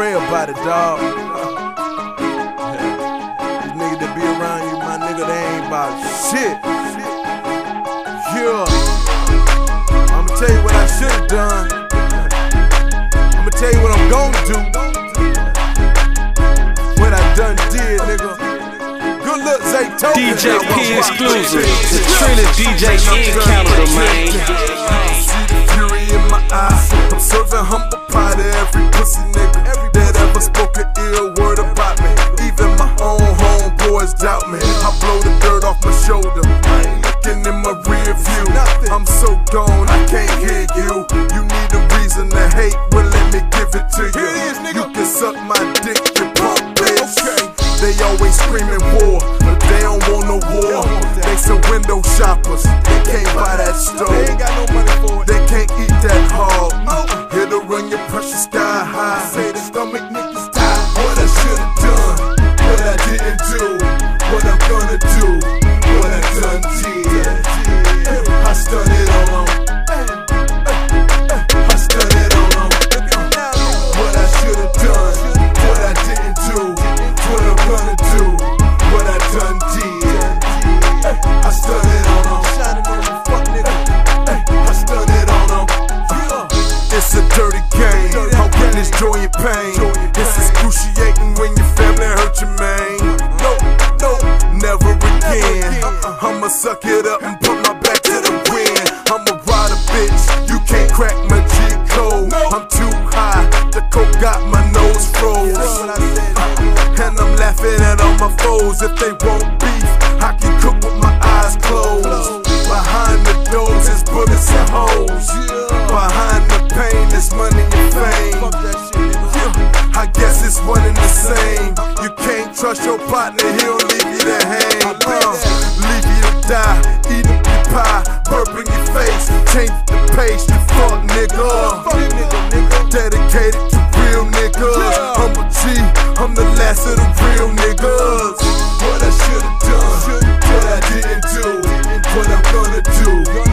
pray about it, dog. These niggas that be around you, my nigga, they ain't about shit. Yeah. I'ma tell you what I should've done. I'ma tell you what I'm gonna do. What I done did, nigga. Good luck, Zaytoven. DJ P exclusive. The trillest DJ in Canada, man. See the fury in my eye. I'm serving humble always screaming war, but they don't want no war. They some window shoppers, they can't buy that stove. They ain't got no money for it. They can't eat that hog. Here to run your pressure sky high. Joy and pain. It's excruciating when your family hurt you, man. No, no, never again. Uh-uh, I'ma suck it up and put my back to the wind. I'ma ride a bitch. You can't crack my G code. I'm too high. The coke got my nose froze. Uh-uh. And I'm laughing at all my foes. If they won't beef, I can cook with my eyes closed. Behind the doors is bullets and hoes. Behind the pain is money guess it's one and the same. You can't trust your partner, he'll leave you to hang. Uh, leave you to die, eat up your pie, burp in your face, change the pace, you fuck nigga. Dedicated to real niggas. I'm a G, I'm the last of the real niggas. What I should've done, what I didn't do, what I'm gonna do.